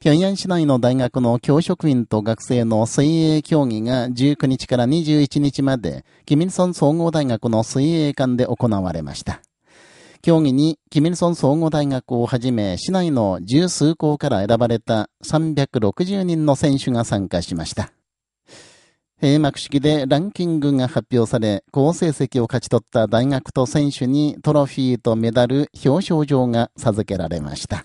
平壌市内の大学の教職員と学生の水泳競技が19日から21日まで、キミルソン総合大学の水泳館で行われました。競技に、キミルソン総合大学をはじめ、市内の十数校から選ばれた360人の選手が参加しました。閉幕式でランキングが発表され、好成績を勝ち取った大学と選手にトロフィーとメダル、表彰状が授けられました。